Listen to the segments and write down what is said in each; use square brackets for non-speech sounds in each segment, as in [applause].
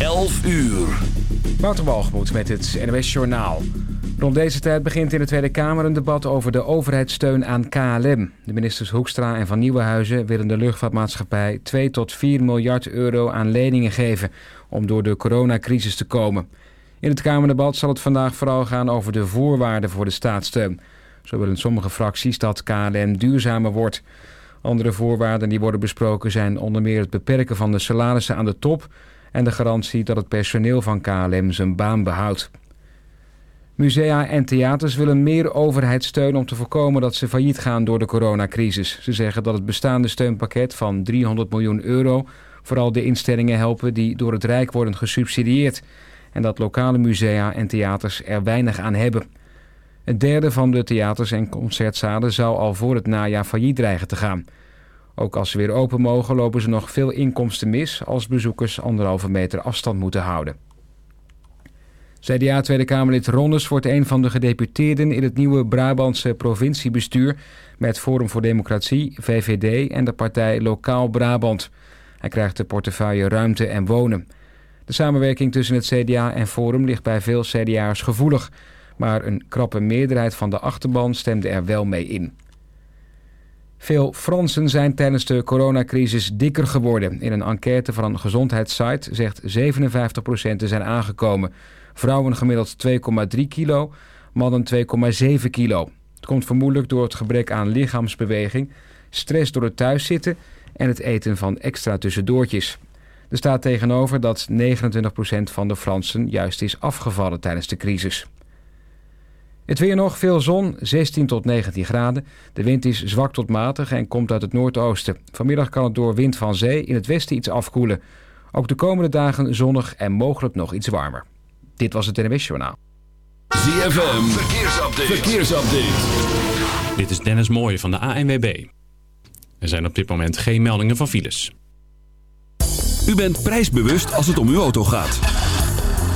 11 uur. Wouter met het NOS Journaal. Rond deze tijd begint in de Tweede Kamer een debat over de overheidssteun aan KLM. De ministers Hoekstra en Van Nieuwenhuizen willen de luchtvaartmaatschappij 2 tot 4 miljard euro aan leningen geven om door de coronacrisis te komen. In het Kamerdebat zal het vandaag vooral gaan over de voorwaarden voor de staatssteun. Zo willen sommige fracties dat KLM duurzamer wordt. Andere voorwaarden die worden besproken zijn onder meer het beperken van de salarissen aan de top en de garantie dat het personeel van KLM zijn baan behoudt. Musea en theaters willen meer overheidssteun om te voorkomen dat ze failliet gaan door de coronacrisis. Ze zeggen dat het bestaande steunpakket van 300 miljoen euro vooral de instellingen helpen die door het Rijk worden gesubsidieerd. En dat lokale musea en theaters er weinig aan hebben. Een derde van de theaters en concertzalen zou al voor het najaar failliet dreigen te gaan. Ook als ze weer open mogen lopen ze nog veel inkomsten mis als bezoekers anderhalve meter afstand moeten houden. CDA Tweede Kamerlid Ronnes wordt een van de gedeputeerden in het nieuwe Brabantse provinciebestuur met Forum voor Democratie, VVD en de partij Lokaal Brabant. Hij krijgt de portefeuille Ruimte en Wonen. De samenwerking tussen het CDA en Forum ligt bij veel CDA'ers gevoelig, maar een krappe meerderheid van de achterban stemde er wel mee in. Veel Fransen zijn tijdens de coronacrisis dikker geworden. In een enquête van een gezondheidssite zegt 57% te zijn aangekomen. Vrouwen gemiddeld 2,3 kilo, mannen 2,7 kilo. Het komt vermoedelijk door het gebrek aan lichaamsbeweging, stress door het thuiszitten en het eten van extra tussendoortjes. Er staat tegenover dat 29% van de Fransen juist is afgevallen tijdens de crisis. Het weer nog, veel zon, 16 tot 19 graden. De wind is zwak tot matig en komt uit het noordoosten. Vanmiddag kan het door wind van zee in het westen iets afkoelen. Ook de komende dagen zonnig en mogelijk nog iets warmer. Dit was het NWS Journaal. ZFM, verkeersupdate. verkeersupdate. Dit is Dennis Mooij van de ANWB. Er zijn op dit moment geen meldingen van files. U bent prijsbewust als het om uw auto gaat.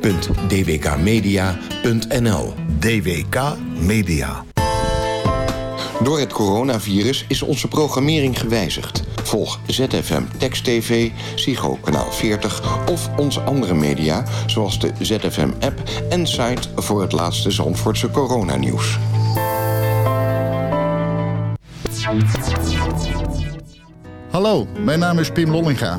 www.dwkmedia.nl DWK Media. Door het coronavirus is onze programmering gewijzigd. Volg ZFM Text TV, Psycho Kanaal 40 of onze andere media... zoals de ZFM-app en site voor het laatste Zandvoortse coronanieuws. Hallo, mijn naam is Pim Lollinga.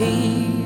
peace.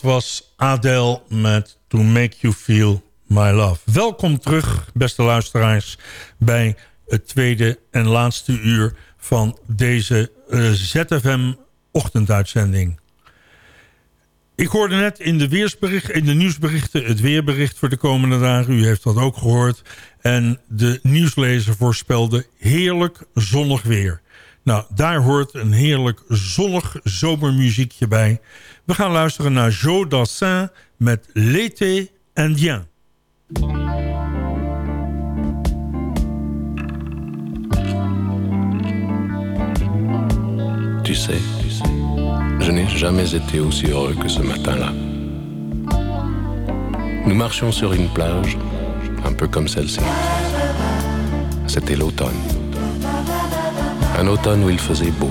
Was Adele met To Make You Feel My Love. Welkom terug, beste luisteraars, bij het tweede en laatste uur van deze eh, ZFM-ochtenduitzending. Ik hoorde net in de, in de nieuwsberichten het weerbericht voor de komende dagen. U heeft dat ook gehoord. En de nieuwslezer voorspelde heerlijk zonnig weer. Nou, daar hoort een heerlijk zonnig zomermuziekje bij. We gaan luisteren naar Joe Dassin met L'été Indien. Tu sais, je n'ai jamais été aussi heureux que ce matin-là. Nous marchions sur une plage, un peu comme celle-ci. C'était l'automne. Un automne où il faisait beau.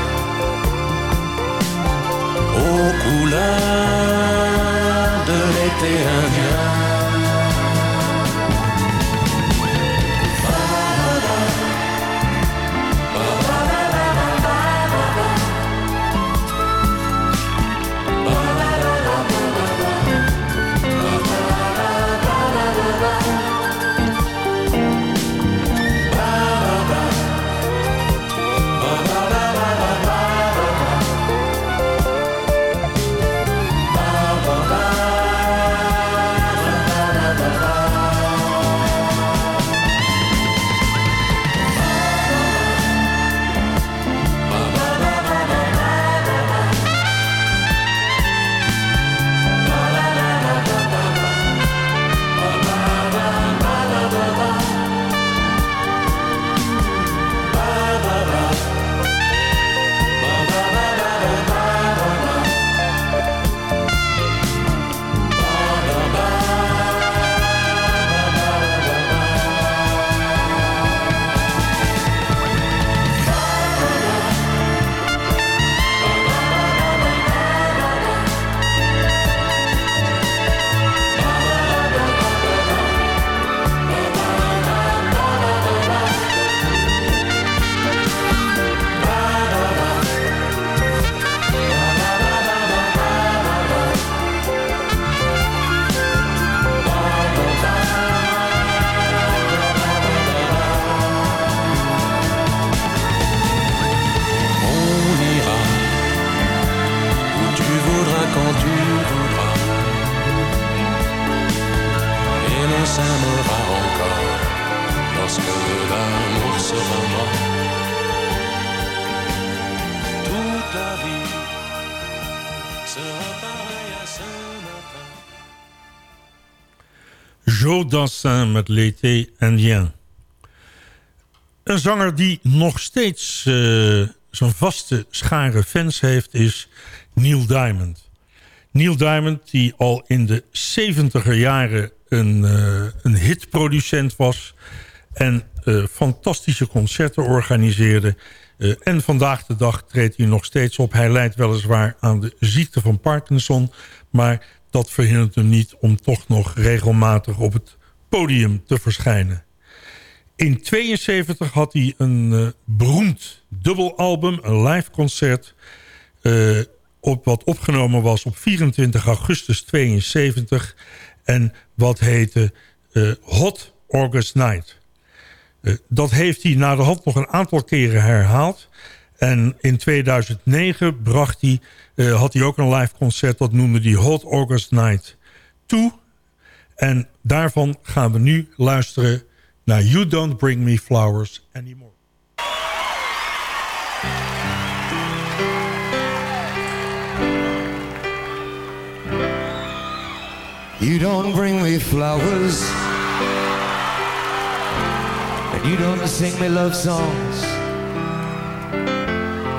Aux couleurs de l'été indien. Joe Dassin met L'été indien. Een zanger die nog steeds eh, zo'n vaste schare fans heeft is Neil Diamond. Neil Diamond die al in de 70er jaren een, eh, een hitproducent was... en eh, fantastische concerten organiseerde... En vandaag de dag treedt hij nog steeds op. Hij lijdt weliswaar aan de ziekte van Parkinson... maar dat verhindert hem niet om toch nog regelmatig op het podium te verschijnen. In 72 had hij een eh, beroemd dubbelalbum, een live concert... eh, op, wat opgenomen was op 24 augustus 72... en wat heette eh, Hot August Night. Dat heeft hij na de hand nog een aantal keren herhaald. En in 2009 bracht hij, eh, had hij ook een live concert... dat noemde hij Hot August Night 2... En daarvan gaan we nu luisteren naar You Don't Bring Me Flowers Anymore. You don't bring me flowers. And you don't sing me love songs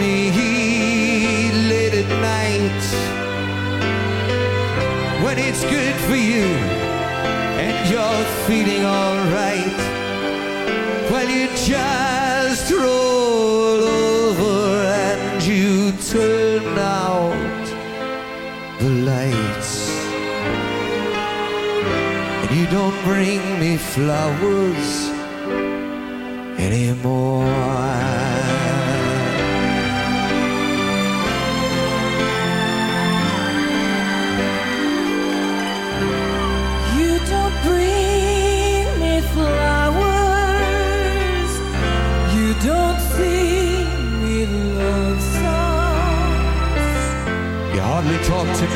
Me late at night, when it's good for you, and you're feeling alright. Well, you just roll over and you turn out the lights. And you don't bring me flowers anymore.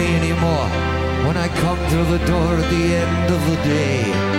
Me anymore when I come through the door at the end of the day.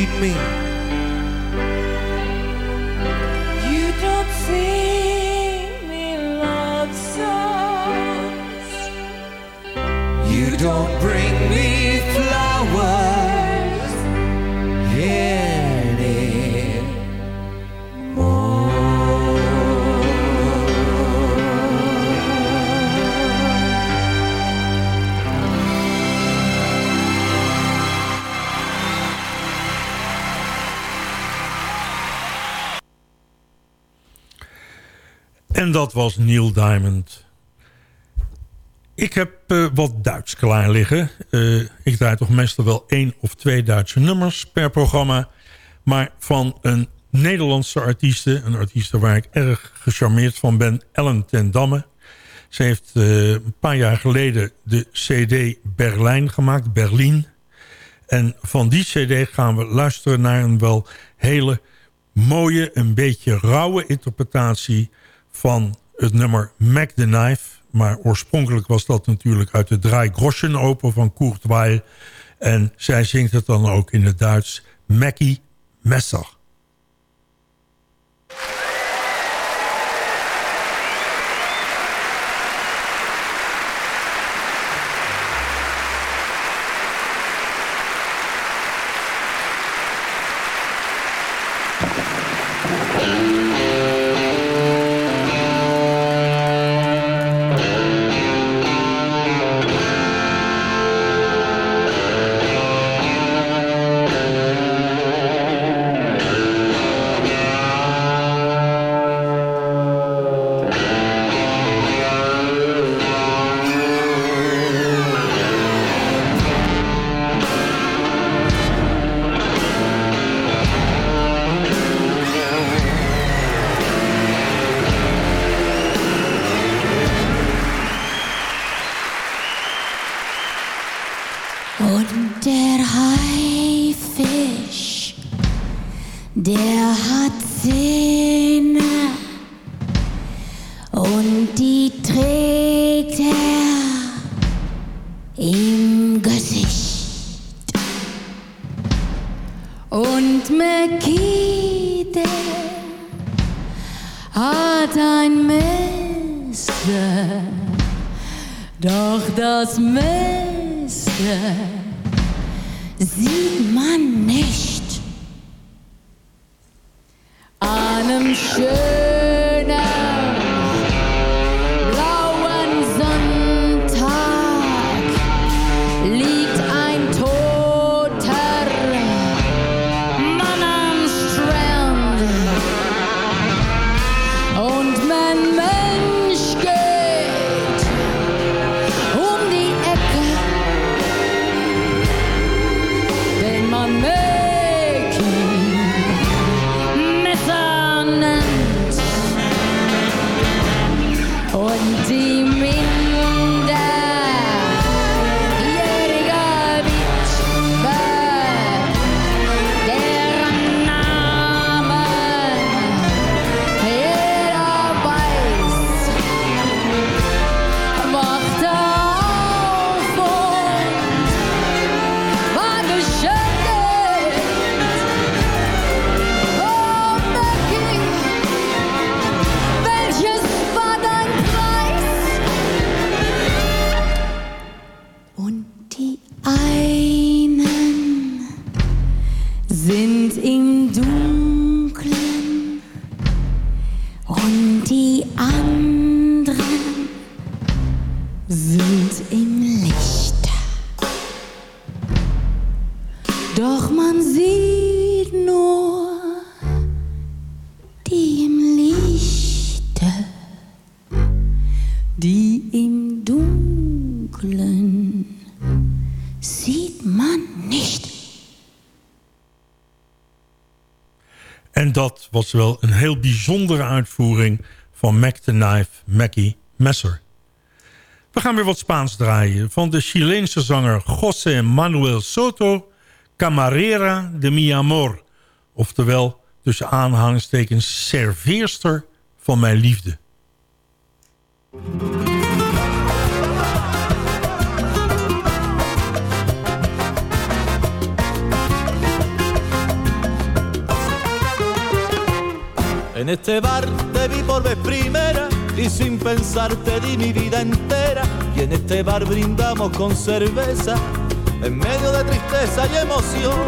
Need me. You don't sing me love songs. You don't bring me flowers En dat was Neil Diamond. Ik heb eh, wat Duits klaar liggen. Eh, ik draai toch meestal wel één of twee Duitse nummers per programma. Maar van een Nederlandse artieste, een artieste waar ik erg gecharmeerd van ben, Ellen ten Damme. Ze heeft eh, een paar jaar geleden de CD Berlijn gemaakt, Berlin. En van die CD gaan we luisteren naar een wel hele mooie, een beetje rauwe interpretatie van het nummer Mac the Knife. Maar oorspronkelijk was dat natuurlijk uit de Draai Groschen open van Kurt Weill. En zij zingt het dan ook in het Duits Mackie Messer. Was wel een heel bijzondere uitvoering van Mac the Knife Mackie Messer. We gaan weer wat Spaans draaien. Van de Chileense zanger José Manuel Soto... Camarera de mi amor. Oftewel, tussen aanhalingstekens, serveerster van mijn liefde. En este bar te vi por vez primera y sin pensar te di mi vida entera. Y en este bar brindamos con cerveza en medio de tristeza y emoción.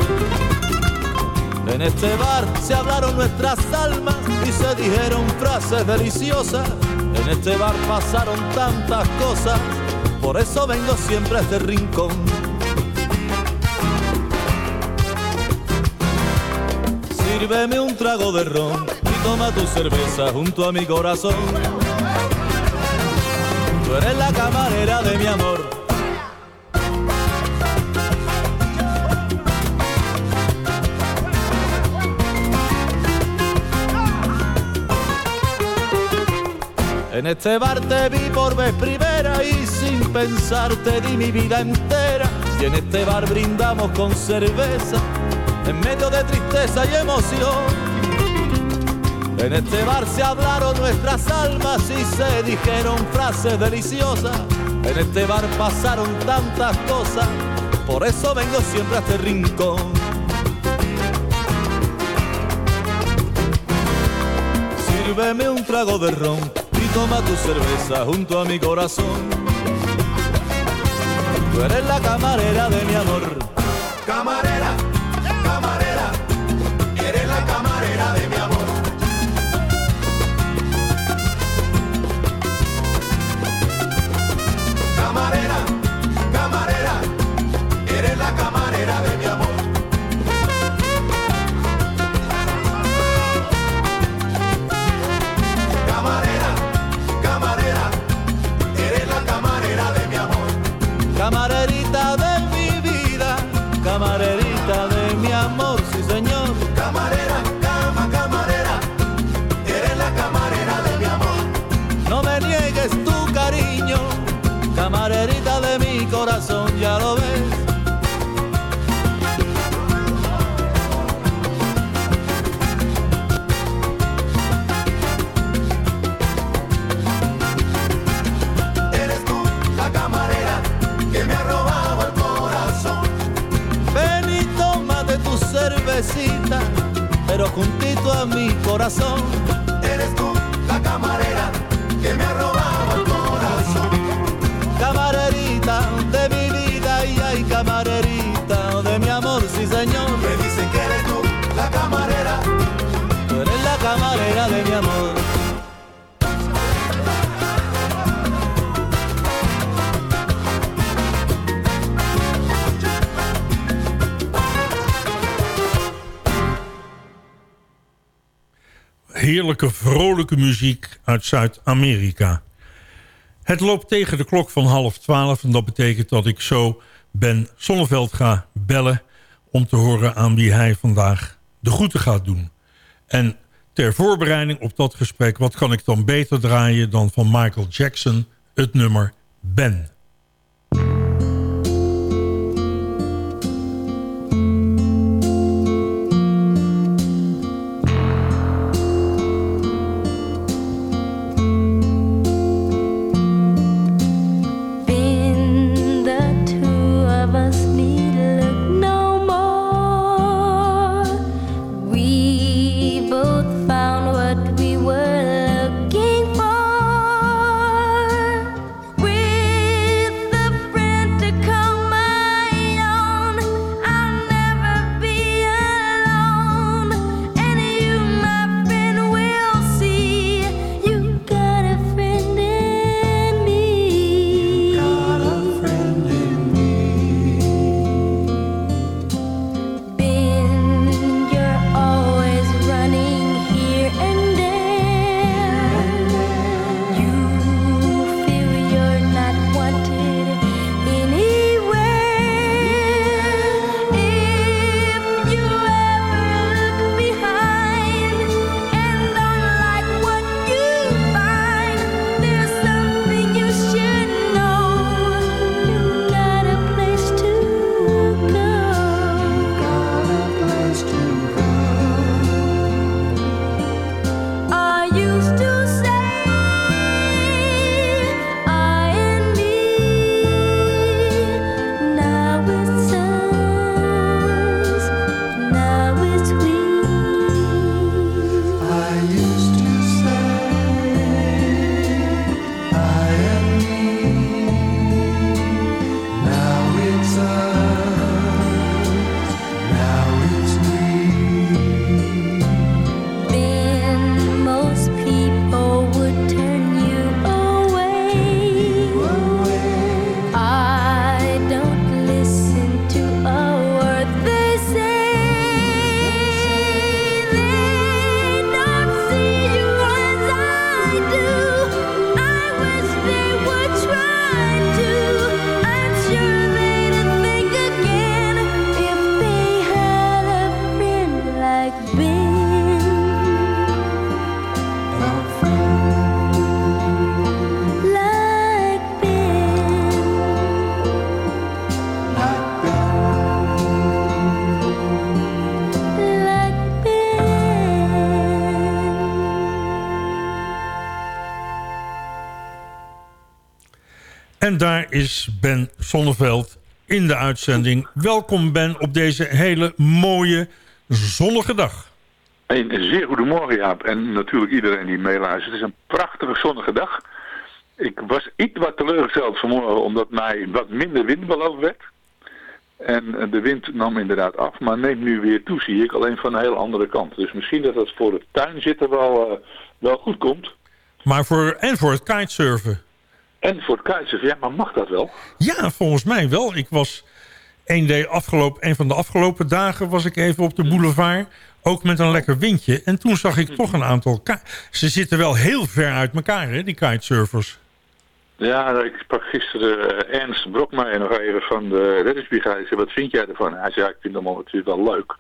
En este bar se hablaron nuestras almas y se dijeron frases deliciosas. En este bar pasaron tantas cosas, por eso vengo siempre a este rincón. Sírveme un trago de ron toma tu cerveza junto a mi corazón. Tú eres la camarera de mi amor. En este bar te vi por vez primera y sin pensar te di mi vida entera. Y en este bar brindamos con cerveza en medio de tristeza y emoción. En este bar se hablaron nuestras almas y se dijeron frases deliciosas. En este bar pasaron tantas cosas, por eso vengo siempre a este rincón. Sírveme un trago de ron y toma tu cerveza junto a mi corazón. Tú eres la camarera de mi amor. Camarera, pero juntito a mi corazón. Eres tú la camarera que me ha Heerlijke, vrolijke muziek uit Zuid-Amerika. Het loopt tegen de klok van half twaalf en dat betekent dat ik zo Ben Sonneveld ga bellen... om te horen aan wie hij vandaag de groeten gaat doen. En ter voorbereiding op dat gesprek... wat kan ik dan beter draaien dan van Michael Jackson het nummer Ben... is Ben Sonneveld in de uitzending. Welkom Ben op deze hele mooie zonnige dag. Een zeer goedemorgen Jaap en natuurlijk iedereen die meeluistert. Het is een prachtige zonnige dag. Ik was iets wat teleurgesteld vanmorgen omdat mij wat minder wind beloofd werd. En eh, de wind nam inderdaad af, maar neemt nu weer toe, zie ik. Alleen van een heel andere kant. Dus misschien dat het voor het tuinzitten wel, eh, wel goed komt. Maar voor, en voor het kitesurfen. En voor het kitesurfen, ja, maar mag dat wel? Ja, volgens mij wel. Ik was een, day afgelopen, een van de afgelopen dagen was ik even op de boulevard. Ook met een lekker windje. En toen zag ik toch een aantal... Ze zitten wel heel ver uit elkaar, hè, die kitesurfers. Ja, ik sprak gisteren eh, Ernst Brokmeijer nog even van de reddingsbrigade. Ik zei, wat vind jij ervan? Hij zei, ja, ik vind het allemaal natuurlijk wel leuk.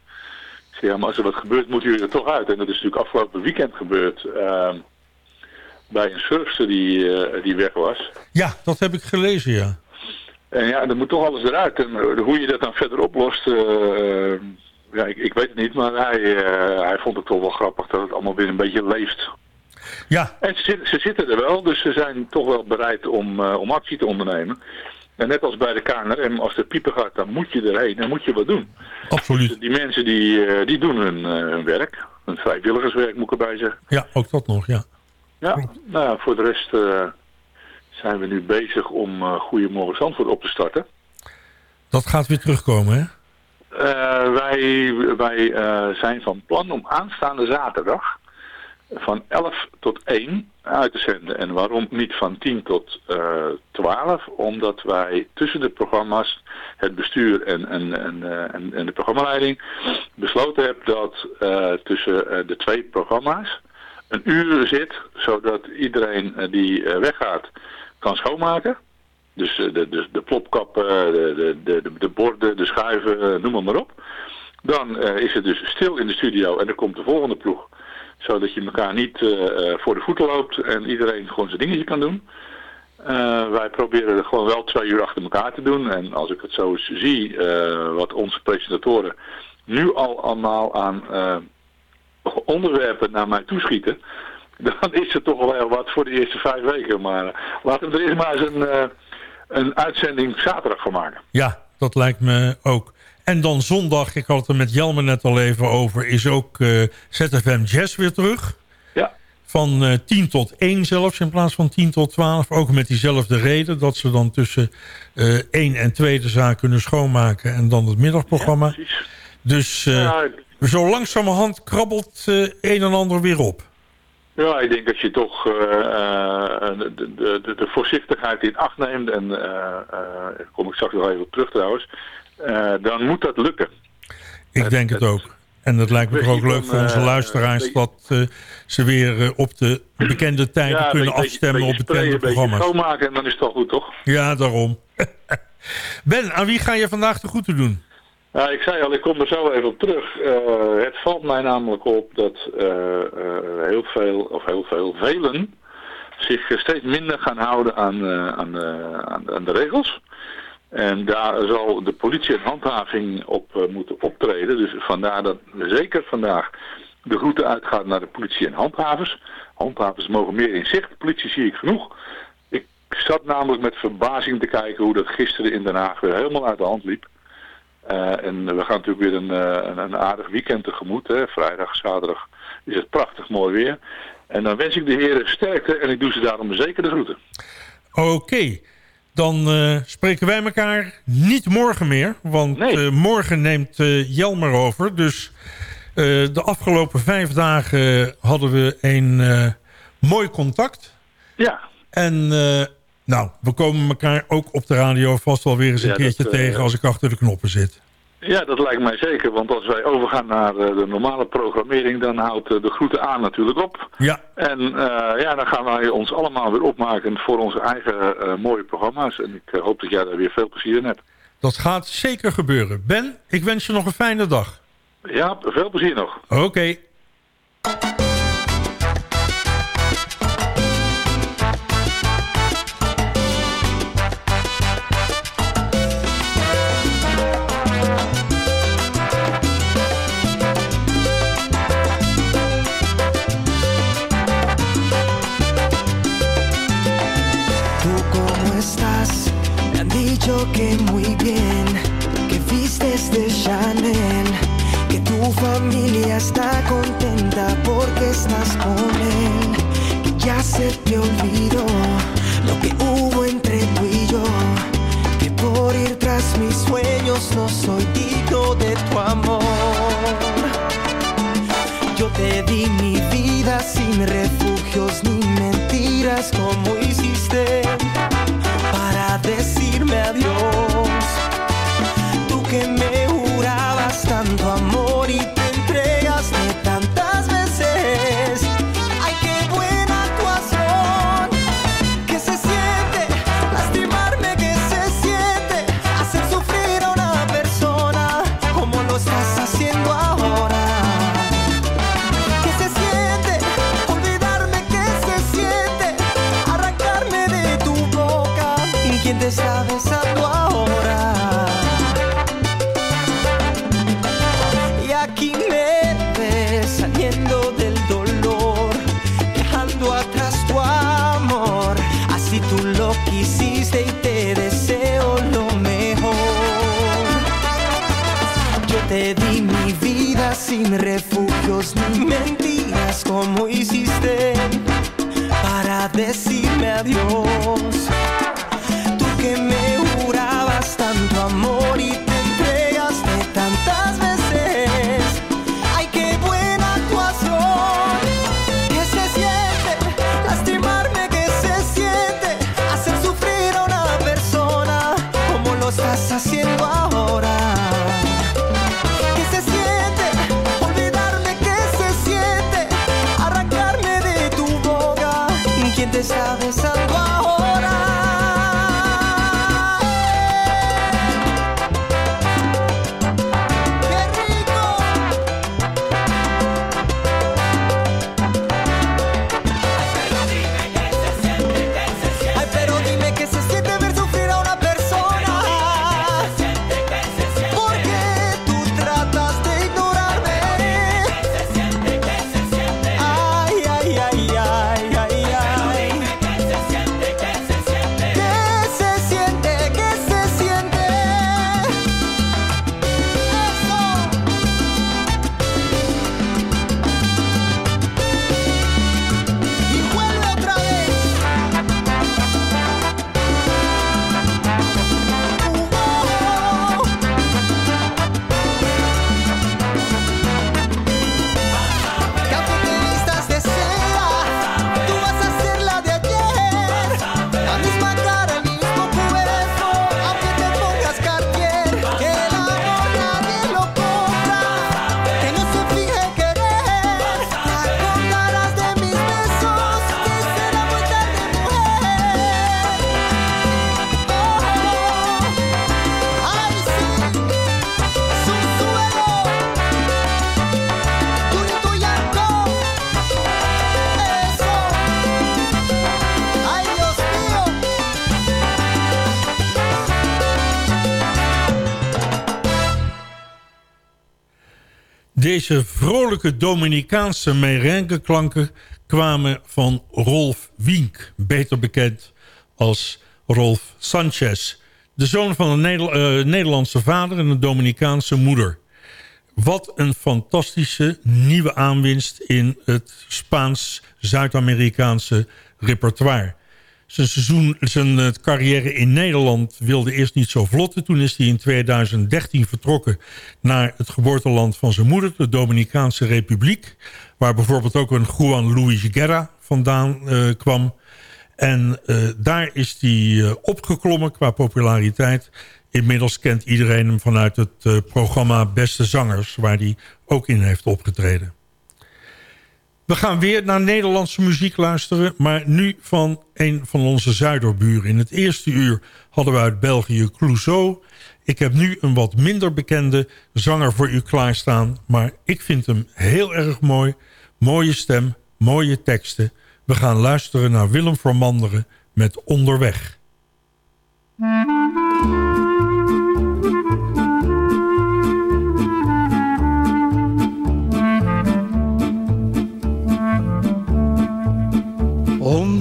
Ik zei, ja, maar als er wat gebeurt, moeten jullie er toch uit. En dat is natuurlijk afgelopen weekend gebeurd. ehm, bij een surfster die, eh, die weg was. Ja, dat heb ik gelezen, ja. En ja, dan moet toch alles eruit. En eh, hoe je dat dan verder oplost, eh, ja, ik, ik weet het niet. Maar hij, hij vond het toch wel grappig dat het allemaal weer een beetje leeft. Ja. En ze, ze zitten er wel, dus ze zijn toch wel bereid om, om actie te ondernemen. En net als bij de KNRM, als de pieper gaat, dan moet je erheen en moet je wat doen. Absoluut. Dus die mensen die, die doen hun, hun werk. Hun vrijwilligerswerk moet ik erbij zeggen. Ja, ook dat nog, ja. Ja, nou ja, voor de rest eh, zijn we nu bezig om uh, Goedemorgen Zandvoort op te starten. Dat gaat weer terugkomen, hè? Uh, wij wij zijn van plan om aanstaande zaterdag van 11 tot 1 uit te zenden. En waarom niet van 10 tot uh, 12? Omdat wij tussen de programma's, het bestuur en, en, en, en, en de programmaleiding besloten hebben dat tussen de twee programma's een uur zit, zodat iedereen die weggaat kan schoonmaken. Dus de, de, de plopkappen, de, de, de, de borden, de schuiven, noem maar op. Dan is het dus stil in de studio en dan komt de volgende ploeg. Zodat je elkaar niet voor de voeten loopt en iedereen gewoon zijn dingetje kan doen. Wij proberen het gewoon wel twee uur achter elkaar te doen. En als ik het zo zie, wat onze presentatoren nu al allemaal aan onderwerpen naar mij toeschieten dan is het toch wel heel wat voor de eerste vijf weken. Maar laten we er eerst maar eens een, een uitzending zaterdag van maken. Ja, dat lijkt me ook. En dan zondag, ik had het er met Jelmer net al even over... is ook uh, ZFM Jazz weer terug. Ja. Van uh, 10 tot 1 zelfs, in plaats van 10 tot 12. Ook met diezelfde reden, dat ze dan tussen uh, 1 en 2 de zaak kunnen schoonmaken... en dan het middagprogramma. Ja, precies. Dus ja, zo langzamerhand krabbelt een en ander weer op. Ja, ik denk dat je toch uh, de, de, de, de, voorzichtigheid in acht neemt. En uh, uh, kom ik straks nog even op terug trouwens. dan moet dat lukken. Ik denk het, het ook. En dat lijkt me toch ook leuk voor onze luisteraars... dat ze weer op de bekende tijden ja, kunnen beetje, afstemmen beetje op bekende programma's. Een schoonmaken en dan is het al goed, toch? Ja, daarom. [laughs] ben, aan wie ga je vandaag de groeten doen? Ja, ik zei al, ik kom er zo even op terug. Uh, het valt mij namelijk op dat uh, uh, heel veel, of heel veel, velen zich steeds minder gaan houden aan, aan, aan, aan, de regels. En daar zal de politie en handhaving op moeten optreden. Dus vandaar dat zeker vandaag de route uitgaat naar de politie en handhavers. Handhavers mogen meer in zicht, politie zie ik genoeg. Ik zat namelijk met verbazing te kijken hoe dat gisteren in Den Haag weer helemaal uit de hand liep. Uh, en we gaan natuurlijk weer een, uh, een, aardig weekend tegemoet. Hè. Vrijdag, zaterdag is het prachtig mooi weer. En dan wens ik de heren sterkte en ik doe ze daarom zeker de groeten. Oké, okay. dan uh, spreken wij elkaar niet morgen meer. Want nee. morgen neemt Jelmer over. Dus de afgelopen vijf dagen hadden we een mooi contact. Ja. En nou, we komen elkaar ook op de radio vast wel weer eens een Ja, keertje dat, eh, tegen als ik achter de knoppen zit. Ja, dat lijkt mij zeker. Want als wij overgaan naar eh, de normale programmering, dan houdt eh, de groeten aan natuurlijk op. Ja. En ja, dan gaan wij ons allemaal weer opmaken voor onze eigen mooie programma's. En ik hoop dat jij daar weer veel plezier in hebt. Dat gaat zeker gebeuren. Ben, ik wens je nog een fijne dag. Ja, veel plezier nog. Oké. ¿Tú familia está contenta porque estás con él, que ya se te olvidó lo que hubo entre tú y yo, que por ir tras mis sueños no soy digno de tu amor. Yo te di mi vida sin refugios ni mentiras como hiciste para decirme adiós. Tú que me Deze vrolijke Dominicaanse merengue-klanken kwamen van Rolf Wink, beter bekend als Rolf Sanchez. De zoon van een eh, Nederlandse vader en een Dominicaanse moeder. Wat een fantastische nieuwe aanwinst in het Spaans-Zuid-Amerikaanse repertoire. Zijn, seizoen, zijn eh, carrière in Nederland wilde eerst niet zo vlotten. Toen is hij in 2013 vertrokken naar het geboorteland van zijn moeder, de Dominicaanse Republiek. Waar bijvoorbeeld ook een Juan Luis Guerra vandaan eh, kwam. En eh, daar is hij opgeklommen qua populariteit. Inmiddels kent iedereen hem vanuit het programma Beste Zangers... waar hij ook in heeft opgetreden. We gaan weer naar Nederlandse muziek luisteren... maar nu van een van onze zuiderburen. In het eerste uur hadden we uit België Clouseau. Ik heb nu een wat minder bekende zanger voor u klaarstaan... maar ik vind hem heel erg mooi. Mooie stem, mooie teksten. We gaan luisteren naar Willem Vermanderen met Onderweg.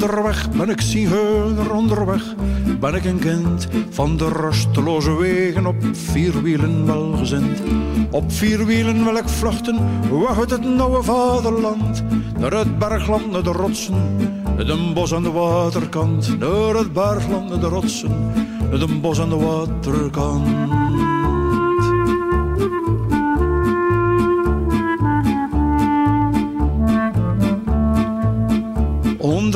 Onderweg ben ik zigeuner, onderweg ben ik een kind van de rusteloze wegen op vier wielen welgezind. Op vier wielen wil ik vluchten, weg uit het nauwe vaderland. Naar het bergland, naar de rotsen, naar de bos aan de waterkant. Naar het bergland, naar de rotsen, naar de bos aan de waterkant.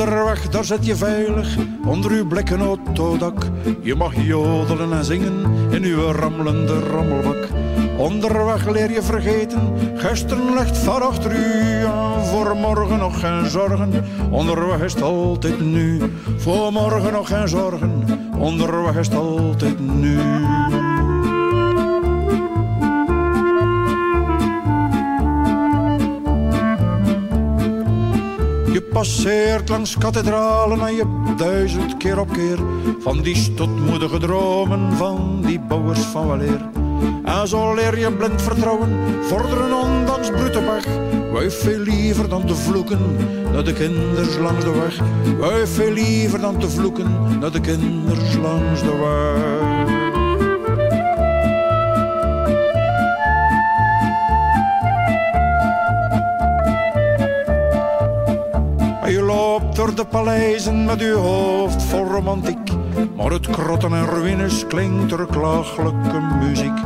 Onderweg, daar zit je veilig, onder uw blikken autodak. Je mag jodelen en zingen in uw rammelende rammelbak. Onderweg leer je vergeten, gisteren ligt van achter u. Voor morgen nog geen zorgen, onderweg is het altijd nu. Voor morgen nog geen zorgen, onderweg is het altijd nu. Passeert langs kathedralen en je duizend keer op keer van die stotmoedige dromen van die bouwers van weleer. En zo leer je blind vertrouwen, vorderen ondanks brute weg. Wij veel liever dan te vloeken naar de kinders langs de weg. Wij veel liever dan te vloeken naar de kinders langs de weg. Door de paleizen met uw hoofd vol romantiek. Maar het krotten en ruïnes klinkt er klagelijke muziek.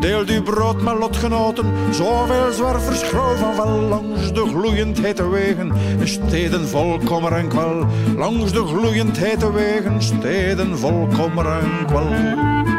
Deelt uw brood met lotgenoten, zoveel zwervers grauw van wel langs de gloeiend hete wegen. Steden vol kommer en kwel, langs de gloeiend hete wegen, steden vol kommer en kwel.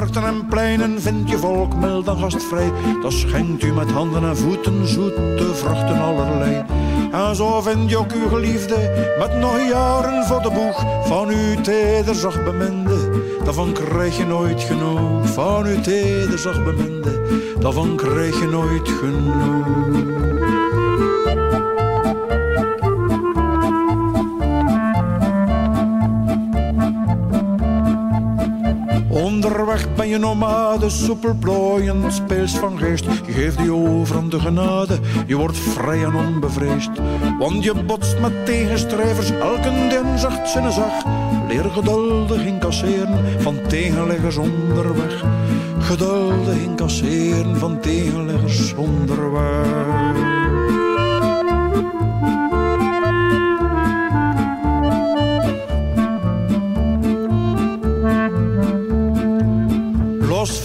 Markten en pleinen vindt je volk mild en gastvrij. Dat schenkt u met handen en voeten zoete vruchten allerlei. En zo vind je ook uw geliefde met nog jaren voor de boeg. Van uw teder zacht beminde, daarvan krijg je nooit genoeg. Van uw teder zacht beminde, daarvan krijg je nooit genoeg. Je nomade, soepel plooiend, speels van geest. Je geeft je over aan de genade, je wordt vrij en onbevreesd. Want je botst met tegenstrevers, elke den zacht. Leer geduldig incasseren van tegenleggers onderweg. Geduldig incasseren van tegenleggers onderweg.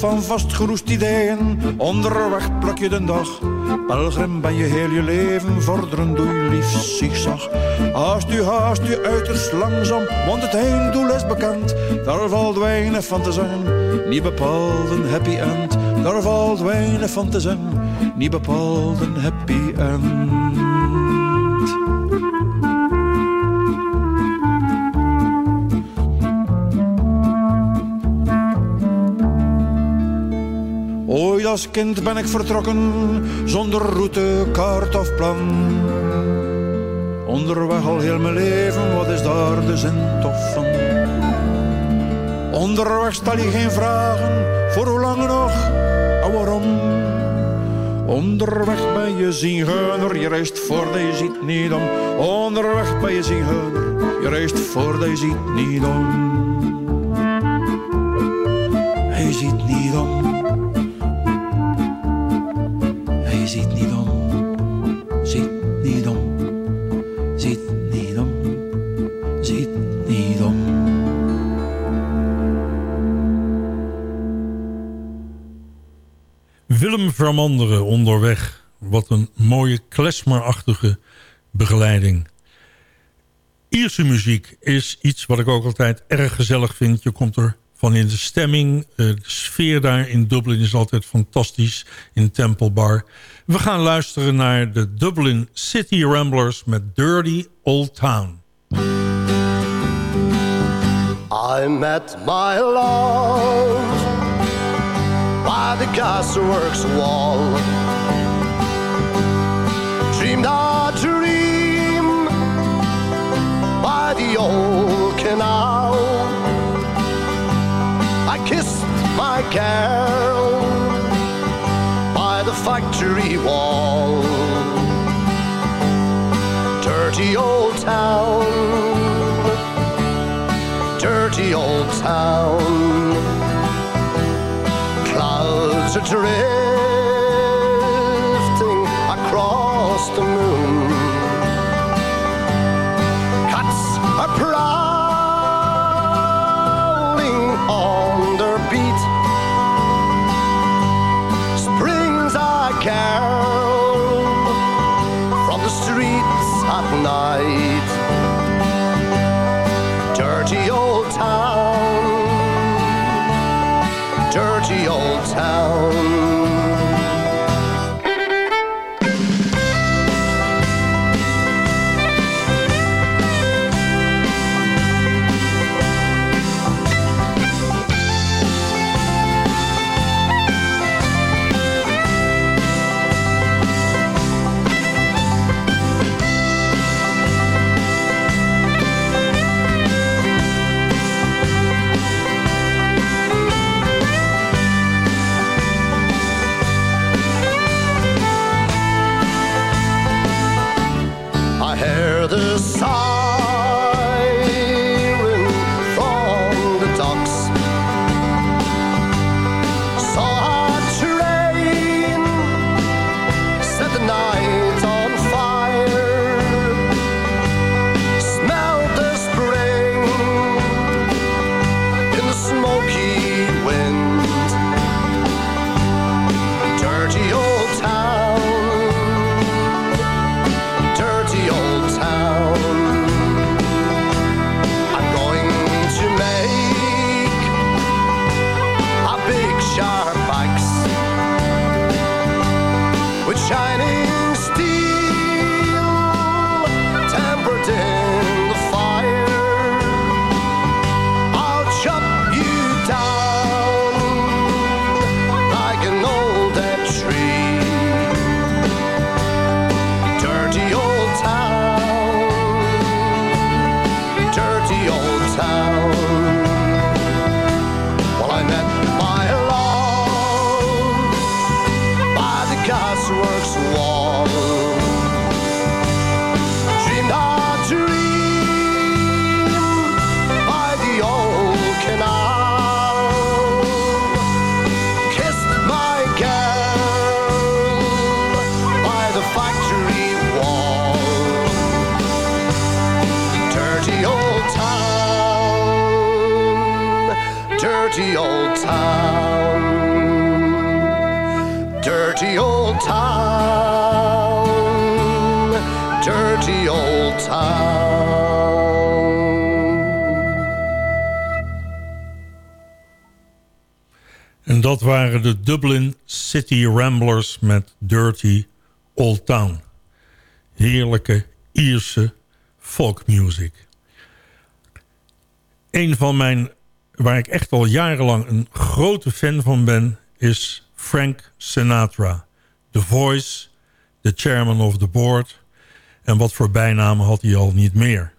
Van vastgeroest ideeën, onderweg pluk je de dag. Pelgrim ben je heel je leven, vorderen doe je lief zigzag. Haast u, haast u uiterst langzaam, want het einddoel is bekend. Daar valt weinig van te zeggen, niet bepaald een happy end. Daar valt weinig van te zeggen, niet bepaald een happy end. Als kind ben ik vertrokken, zonder route, kaart of plan. Onderweg al heel mijn leven, wat is daar de zin toch van? Onderweg stel je geen vragen, voor hoe lang nog en waarom? Onderweg ben je zigeuner, je reist voordat je ziet niet om. Onderweg ben je zigeuner, je reist voordat je ziet niet om. Vermanderen onderweg. Wat een mooie klezmerachtige begeleiding. Ierse muziek is iets wat ik ook altijd erg gezellig vind. Je komt er van in de stemming. Eh, De sfeer daar in Dublin is altijd fantastisch in Temple Bar. We gaan luisteren naar de Dublin City Ramblers met Dirty Old Town. I met my love by the gasworks wall. Dreamed a dream by the old canal. I kissed my girl by the factory wall. Dirty old town shining. Dat waren de Dublin City Ramblers met Dirty Old Town. Heerlijke Ierse folkmusic. Een van mijn, waar ik echt al jarenlang een grote fan van ben, is Frank Sinatra. The Voice, the chairman of the board. En wat voor bijnamen had hij al niet meer.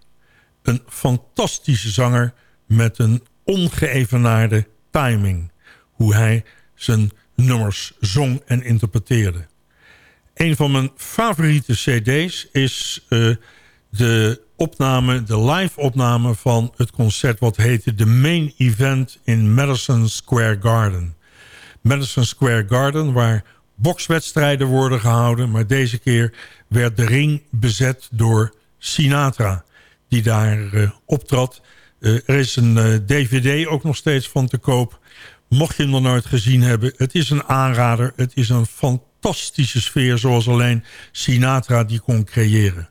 Een fantastische zanger met een ongeëvenaarde timing hoe hij zijn nummers zong en interpreteerde. Een van mijn favoriete cd's is uh, de opname, de live opname van het concert wat heette The Main Event in Madison Square Garden. Madison Square Garden waar bokswedstrijden worden gehouden, maar deze keer werd de ring bezet door Sinatra die daar uh, optrad. Uh, er is een dvd ook nog steeds van te koop Mocht je hem nog nooit gezien hebben, het is een aanrader. Het is een fantastische sfeer zoals alleen Sinatra die kon creëren.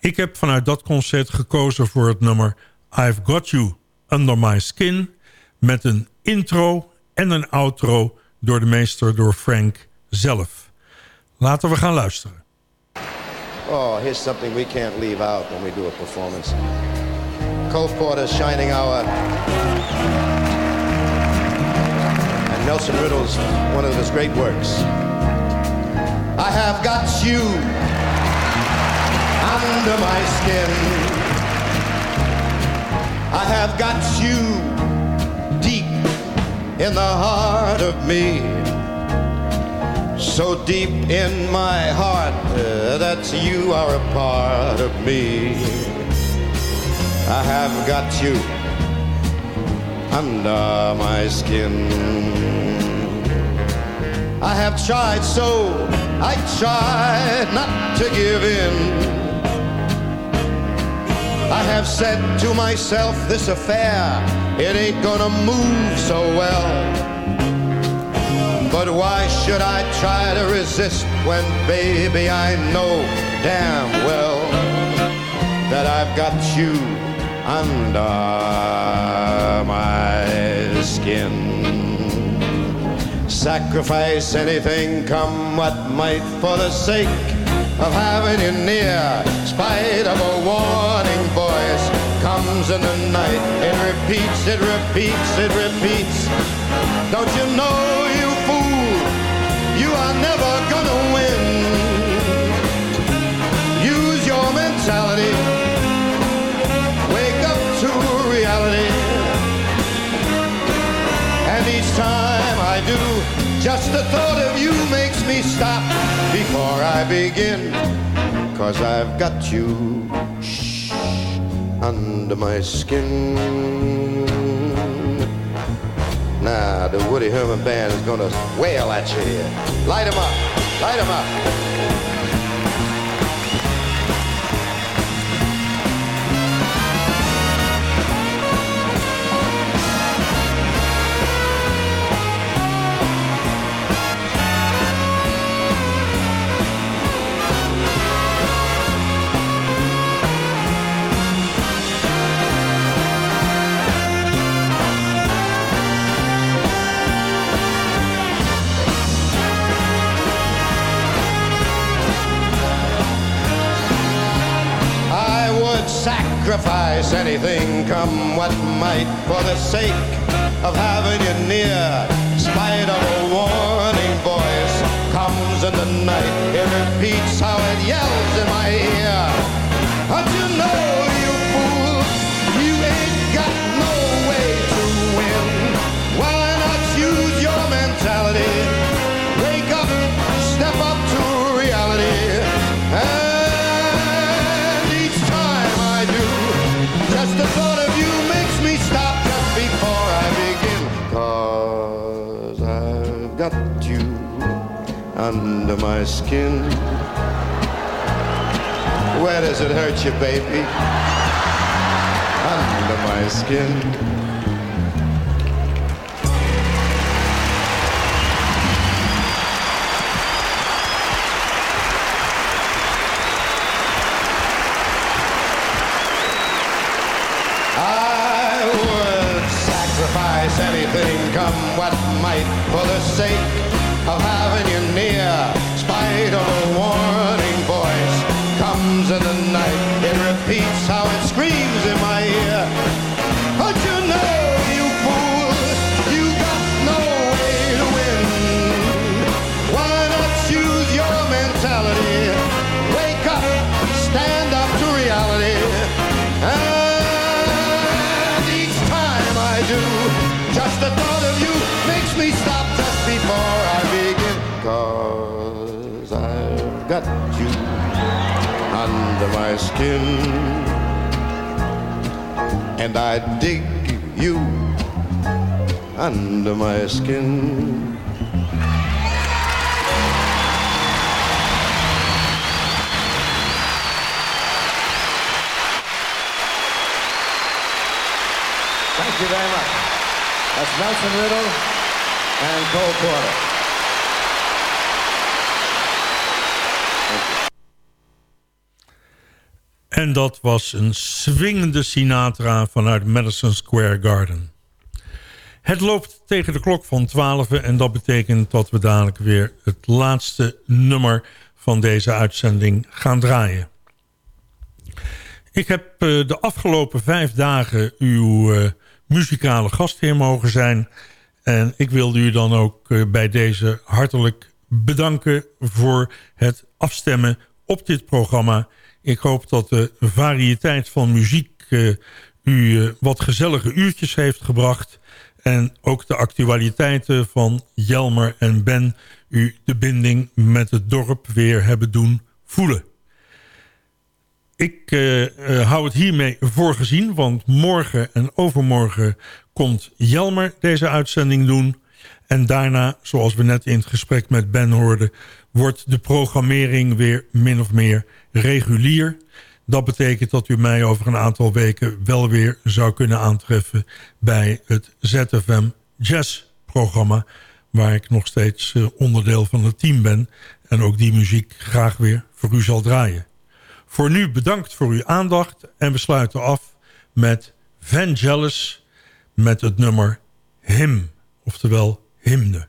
Ik heb vanuit dat concert gekozen voor het nummer I've Got You Under My Skin... met een intro en een outro door de meester, door Frank zelf. Laten we gaan luisteren. Oh, here's something we can't leave out when we do a performance. Cole Porter's Shining Hour. Nelson Riddle's one of his great works. I have got you under my skin. I have got you deep in the heart of me. So deep in my heart uh, that you are a part of me. I have got you under my skin. I have tried so, I tried not to give in. I have said to myself, this affair, it ain't gonna move so well. But why should I try to resist when, baby, I know damn well that I've got you under my skin. Sacrifice anything, come what might, for the sake of having you near. Spite of a warning voice comes in the night. It repeats, it repeats, it repeats. Don't you know, you fool, you are never gonna just the thought of you makes me stop before I begin. Cause I've got you shh, under my skin. Now the Woody Herman Band is gonna wail at you here. Light 'em up, light 'em up. Sacrifice anything, come what might, for the sake of having you near. Spite of a warning voice comes in the night, it repeats how it yells in my ear. under my skin. Where does it hurt you, baby? Under my skin. anything come what might for the sake of having you near. Spider got you under my skin. And I dig you under my skin. Thank you very much. That's Nelson Riddle and Cole Porter. En dat was een swingende Sinatra vanuit Madison Square Garden. Het loopt tegen de klok van 12 en dat betekent dat we dadelijk weer het laatste nummer van deze uitzending gaan draaien. Ik heb eh, de afgelopen vijf dagen uw eh, muzikale gastheer mogen zijn. En ik wilde u dan ook eh, bij deze hartelijk bedanken voor het afstemmen op dit programma. Ik hoop dat de variëteit van muziek u wat gezellige uurtjes heeft gebracht. En ook de actualiteiten van Jelmer en Ben u de binding met het dorp weer hebben doen voelen. Ik uh, hou het hiermee voor gezien, want morgen en overmorgen komt Jelmer deze uitzending doen. En daarna, zoals we net in het gesprek met Ben hoorden, wordt de programmering weer min of meer regulier. Dat betekent dat u mij over een aantal weken wel weer zou kunnen aantreffen bij het ZFM Jazz programma. Waar ik nog steeds uh, onderdeel van het team ben en ook die muziek graag weer voor u zal draaien. Voor nu bedankt voor uw aandacht en we sluiten af met Vangelis met het nummer Hymn, oftewel hymne.